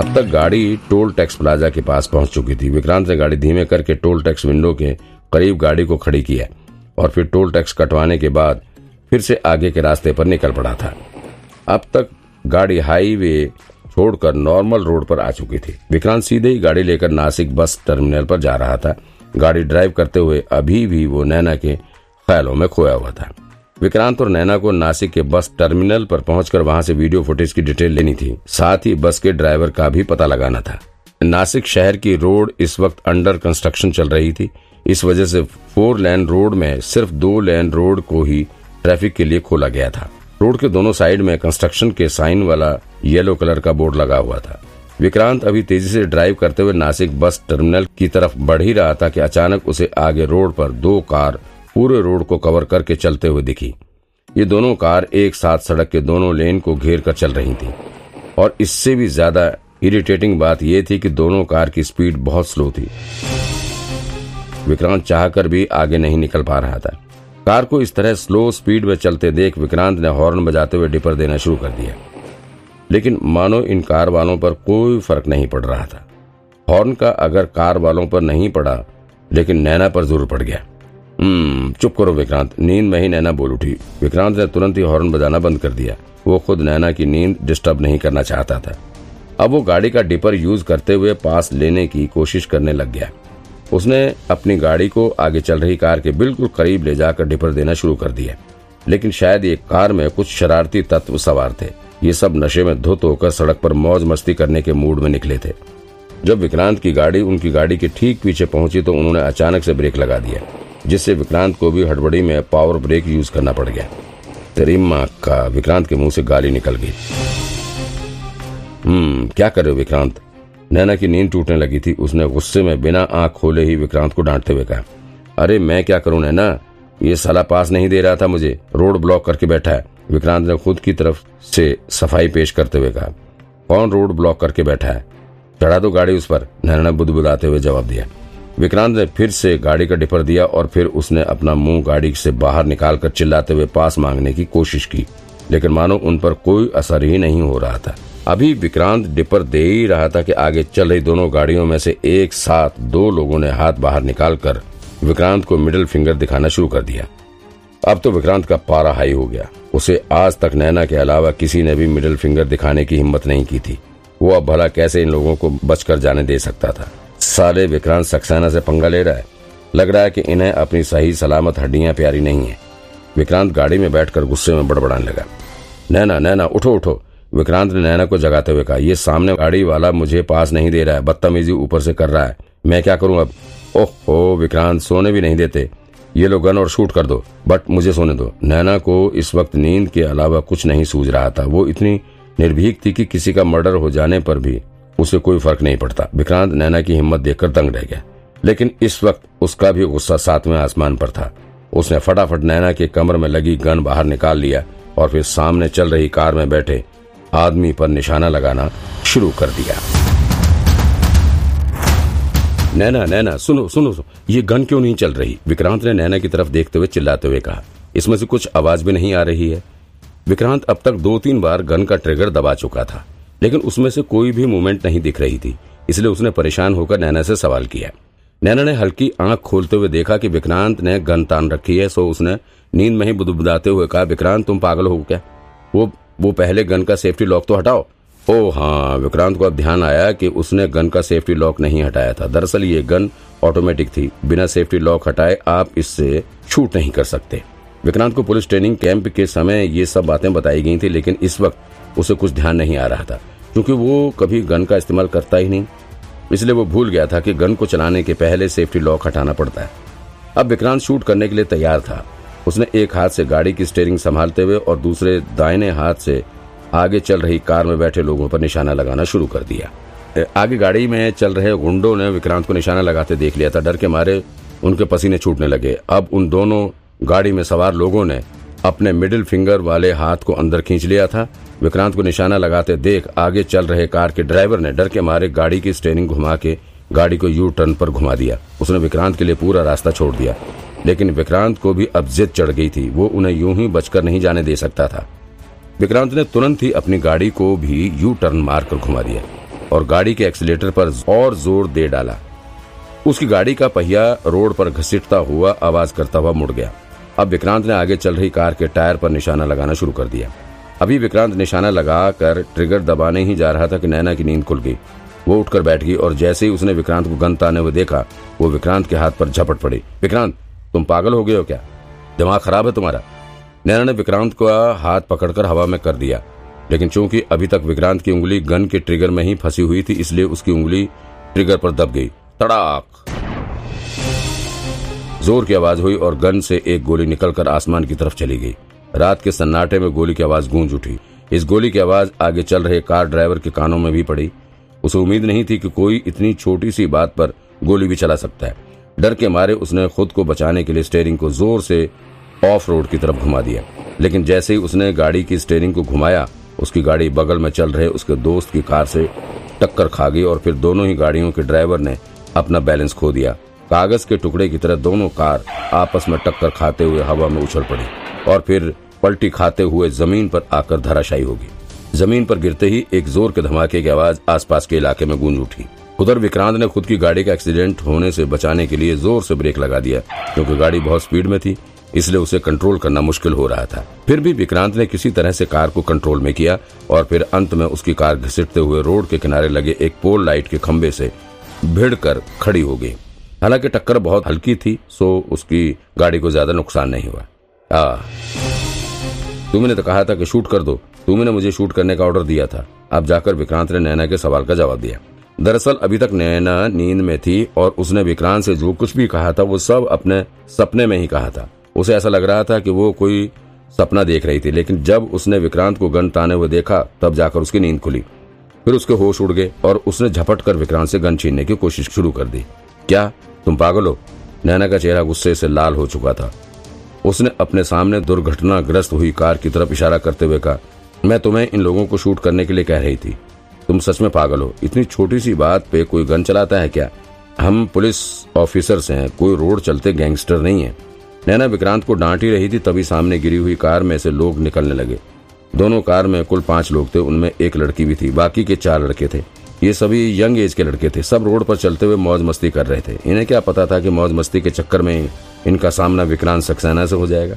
अब तक गाड़ी टोल टैक्स प्लाजा के पास पहुँच चुकी थी। विक्रांत ने गाड़ी धीमे करके टोल टैक्स विंडो के करीब गाड़ी को खड़ी किया और फिर टोल टैक्स कटवाने के बाद फिर से आगे के रास्ते पर निकल पड़ा था। अब तक गाड़ी हाईवे छोड़कर नॉर्मल रोड पर आ चुकी थी। विक्रांत सीधे ही गाड़ी लेकर नासिक बस टर्मिनल पर जा रहा था। गाड़ी ड्राइव करते हुए अभी भी वो नैना के ख्यालों में खोया हुआ था। विक्रांत और नैना को नासिक के बस टर्मिनल पर पहुंचकर वहाँ से वीडियो फुटेज की डिटेल लेनी थी। साथ ही बस के ड्राइवर का भी पता लगाना था। नासिक शहर की रोड इस वक्त अंडर कंस्ट्रक्शन चल रही थी। इस वजह से फोर लेन रोड में सिर्फ़ दो लेन रोड को ही ट्रैफ़िक के लिए खोला गया था। रोड के दोनों साइड में कंस्ट्रक्शन के साइन वाला येलो कलर का बोर्ड लगा हुआ था। विक्रांत अभी तेज़ी से ड्राइव करते हुए नासिक बस टर्मिनल की तरफ़ बढ़ ही रहा था कि अचानक उसे आगे रोड पर दो कार पूरे रोड को कवर करके चलते हुए दिखी। ये दोनों कार एक साथ सड़क के दोनों लेन को घेर कर चल रही थी। और इससे भी ज़्यादा इरिटेटिंग बात यह थी कि दोनों कार की स्पीड बहुत स्लो थी। विक्रांत चाहकर भी आगे नहीं निकल पा रहा था। कार को इस तरह स्लो स्पीड में चलते देख विक्रांत ने हॉर्न बजाते हुए डिपर देना शुरू कर दिया। लेकिन मानो इन कार वालों पर कोई फ़र्क नहीं पड़ रहा था। हॉर्न का अगर कार वालों पर नहीं पड़ा, लेकिन नैना पर ज़रूर पड़ गया। चुप करो विक्रांत। नींद में ही नैना बोल उठी। विक्रांत ने तुरंत ही हॉर्न बजाना बंद कर दिया। वो खुद नैना की नींद डिस्टर्ब नहीं करना चाहता था। अब वो गाड़ी का डिपर यूज़ करते हुए पास लेने की कोशिश करने लग गया। उसने अपनी गाड़ी को आगे चल रही कार के बिल्कुल करीब ले जाकर डिपर देना शुरू कर दिया। लेकिन शायद ये कार में कुछ शरारती तत्व सवार थे। ये सब नशे में धुत होकर सड़क पर मौज मस्ती करने के मूड में निकले थे। जब विक्रांत की गाड़ी उनकी गाड़ी के ठीक पीछे पहुँची तो उन्होंने अचानक से ब्रेक लगा दिया। जिससे विक्रांत को भी हड़बड़ी में पावर ब्रेक यूज़ करना पड़ गया। तेरी माँ का विक्रांत के मुँह से गाली निकल गई। हम्म क्या कर रहे हो विक्रांत? नैना की नींद टूटने लगी थी। उसने गुस्से में बिना आँख खोले ही विक्रांत को डांटते हुए कहा, अरे, मैं क्या करूँ नैना? ये साला पास नहीं दे रहा था मुझे। रोड ब्लॉक करके बैठा है। विक्रांत ने खुद की तरफ़ से सफ़ाई पेश करते हुए कहा, कौन रोड ब्लॉक करके बैठा है? चढ़ा दो गाड़ी उस पर। नैना ने बुदबुदाते हुए जवाब दिया विक्रांत ने फिर से गाड़ी का डिपर दिया और फिर उसने अपना मुँह गाड़ी से बाहर निकालकर चिल्लाते हुए पास मांगने की कोशिश की। लेकिन मानो उन पर कोई असर ही नहीं हो रहा था। अभी विक्रांत डिपर दे ही रहा था कि आगे चल रही दोनों गाड़ियों में से एक साथ दो लोगों ने हाथ बाहर निकालकर विक्रांत को मिडिल फिंगर दिखाना शुरू कर दिया। अब तो विक्रांत का पारा हाई हो गया। उसे आज तक नैना के अलावा किसी ने भी मिडिल फिंगर दिखाने की हिम्मत नहीं की थी। वो अब भला कैसे इन लोगों को बचकर जाने दे सकता था? साले विक्रांत सक्सेना से पंगा ले रहा है। लग रहा है कि इन्हें अपनी सही सलामत हड्डियाँ प्यारी नहीं है। विक्रांत गाड़ी में बैठकर गुस्से में बड़बड़ाने लगा। नैना नैना, उठो उठो। विक्रांत ने नैना को जगाते हुए कहा, ये सामने गाड़ी वाला मुझे पास नहीं दे रहा है। बदतमीजी ऊपर से कर रहा है। मैं क्या करूँ अब? ओह, विक्रांत, सोने भी नहीं देते। ये लो गन और शूट कर दो, बट मुझे सोने दो। नैना को इस वक्त नींद के अलावा कुछ नहीं सूझ रहा था। वो इतनी निर्भीक थी कि किसी का मर्डर हो जाने पर भी उसे कोई फ़र्क नहीं पड़ता। विक्रांत नैना की हिम्मत देखकर दंग रह गया। लेकिन इस वक्त उसका भी गुस्सा सातवें आसमान पर था। उसने फटाफट नैना के कमर में लगी गन बाहर निकाल लिया और फिर सामने चल रही कार में बैठे आदमी पर निशाना लगाना शुरू कर दिया। नैना नैना, सुनो सुनो सुनो। ये गन क्यों नहीं चल रही? विक्रांत ने नैना की तरफ़ देखते हुए चिल्लाते हुए कहा, इसमें से कुछ आवाज़ भी नहीं आ रही है? विक्रांत अब तक दो तीन बार गन का ट्रिगर दबा चुका था। लेकिन उसमें से कोई भी मूवमेंट नहीं दिख रही थी, इसलिए उसने परेशान होकर नैना से सवाल किया। नैना ने हल्की आँख खोलते हुए देखा कि विक्रांत ने गन तान रखी है, सो उसने नींद में ही बुदबुदाते हुए कहा, विक्रांत, तुम पागल हो क्या? वो वो पहले गन का सेफ्टी लॉक तो हटाओ। ओ हाँ विक्रांत को अब ध्यान आया कि उसने गन का सेफ्टी लॉक नहीं हटाया था। दरअसल ये गन ऑटोमेटिक थी। बिना सेफ्टी लॉक हटाए आप इससे छूट नहीं कर सकते। विक्रांत को पुलिस ट्रेनिंग कैंप के समय ये सब बातें बताई गई थी, लेकिन इस वक्त उसे कुछ ध्यान नहीं आ रहा था। क्योंकि वो कभी गन का इस्तेमाल करता ही नहीं। इसलिए वो भूल गया था कि गन को चलाने के पहले सेफ्टी लॉक हटाना पड़ता है। अब विक्रांत शूट करने के लिए तैयार था। उसने एक हाथ से गाड़ी की स्टेयरिंग संभालते हुए और दूसरे दाहिने हाथ से आगे चल रही कार में बैठे लोगों पर निशाना लगाना शुरू कर दिया। आगे गाड़ी में चल रहे गुंडों ने विक्रांत को निशाना लगाते देख लिया था। डर के मारे उनके पसीने छूटने लगे। अब उन दोनों गाड़ी में सवार लोगों ने अपने मिडिल फिंगर वाले हाथ को अंदर खींच लिया था। विक्रांत को निशाना लगाते देख आगे चल रहे कार के ड्राइवर ने डर के मारे गाड़ी की स्टेयरिंग घुमा के गाड़ी को यू टर्न पर घुमा दिया। उसने विक्रांत के लिए पूरा रास्ता छोड़ दिया। लेकिन विक्रांत को भी अब जिद चढ़ गई थी। वो उन्हें यूँ ही बचकर नहीं जाने दे सकता था। विक्रांत ने तुरंत ही अपनी गाड़ी को भी यू टर्न मारकर घुमा दिया और गाड़ी के एक्सीलेटर पर और ज़ोर दे डाला। उसकी गाड़ी का पहिया रोड पर घसीटता हुआ आवाज़ करता हुआ मुड़ गया। अब विक्रांत ने आगे चल रही कार के टायर पर निशाना लगाना शुरू कर दिया। अभी विक्रांत निशाना लगाकर ट्रिगर दबाने ही जा रहा था कि नैना की नींद खुल गई। वो उठकर बैठ गई और जैसे ही उसने विक्रांत को गन ताने हुए देखा, वो विक्रांत के हाथ पर झपट पड़ी। विक्रांत, तुम पागल हो गए हो क्या? दिमाग खराब है तुम्हारा। नैना ने विक्रांत को हाथ पकड़कर हवा में कर दिया। लेकिन चूँकि अभी तक विक्रांत की उंगली गन के ट्रिगर में ही फंसी हुई थी, इसलिए उसकी उंगली ट्रिगर पर दब गई। तड़ाक! ज़ोर की आवाज़ हुई और गन से एक गोली निकलकर आसमान की तरफ़ चली गई। रात के सन्नाटे में गोली की आवाज़ गूंज उठी। इस गोली की आवाज़ आगे चल रहे कार ड्राइवर के कानों में भी पड़ी। उसे उम्मीद नहीं थी कि कोई इतनी छोटी सी बात पर गोली भी चला सकता है। डर के मारे उसने खुद को बचाने के लिए स्टेयरिंग को ज़ोर से ऑफ़ रोड की तरफ़ घुमा दिया। लेकिन जैसे ही उसने गाड़ी की स्टेयरिंग को घुमाया, उसकी गाड़ी बगल में चल रहे उसके दोस्त की कार से टक्कर खा गई और फिर दोनों ही गाड़ियों के ड्राइवर ने अपना बैलेंस खो दिया। कागज़ के टुकड़े की तरह दोनों कार आपस में टक्कर खाते हुए हवा में उछल पड़ी। और फिर पलटी खाते हुए ज़मीन पर आकर धराशायी होगी ज़मीन पर गिरते ही एक ज़ोर के धमाके की आवाज़ आसपास के इलाके में गूंज उठी। उधर विक्रांत ने खुद की गाड़ी का एक्सीडेंट होने से बचाने के लिए ज़ोर से ब्रेक लगा दिया, क्योंकि गाड़ी बहुत स्पीड में थी, इसलिए उसे कंट्रोल करना मुश्किल हो रहा था। फिर भी विक्रांत ने किसी तरह से कार को कंट्रोल में किया और फिर अंत में उसकी कार घसीटते हुए रोड के किनारे लगे एक पोल लाइट के खम्बे से भिड़ कर खड़ी हो गई। हालाँकि टक्कर बहुत हल्की थी, सो उसकी गाड़ी को ज़्यादा नुकसान नहीं हुआ। आ तुमने तो कहा था कि शूट कर दो। तुमने मुझे शूट करने का ऑर्डर दिया था। अब जाकर विक्रांत ने नैना के सवाल का जवाब दिया। दरअसल अभी तक नैना नींद में थी और उसने विक्रांत से जो कुछ भी कहा था, वो सब अपने सपने में ही कहा था। उसे ऐसा लग रहा था कि वो कोई सपना देख रही थी, लेकिन जब उसने विक्रांत को गन ताने हुए देखा, तब जाकर उसकी नींद खुली। फिर उसके होश उड़ गए और उसने झपट कर विक्रांत से गन छीनने की कोशिश शुरू कर दी। क्या? तुम पागल हो? नैना का चेहरा गुस्से से लाल हो चुका था। उसने अपने सामने दुर्घटनाग्रस्त हुई कार की तरफ़ इशारा करते हुए कहा, मैं तुम्हें इन लोगों को शूट करने के लिए कह रही थी। तुम सच में पागल हो। इतनी छोटी सी बात पे कोई गन चलाता है क्या? हम पुलिस ऑफिसर्स हैं, कोई रोड चलते गैंगस्टर नहीं है। नैना विक्रांत को डांट ही रही थी, तभी सामने गिरी हुई कार में से लोग निकलने लगे। दोनों कार में कुल पाँच लोग थे, उनमें एक लड़की भी थी, बाकी के चार लड़के थे। ये सभी यंग एज के लड़के थे, सब रोड पर चलते हुए मौज मस्ती कर रहे थे। इन्हें क्या पता था कि मौज मस्ती के चक्कर में इनका सामना विक्रांत सक्सेना से हो जाएगा।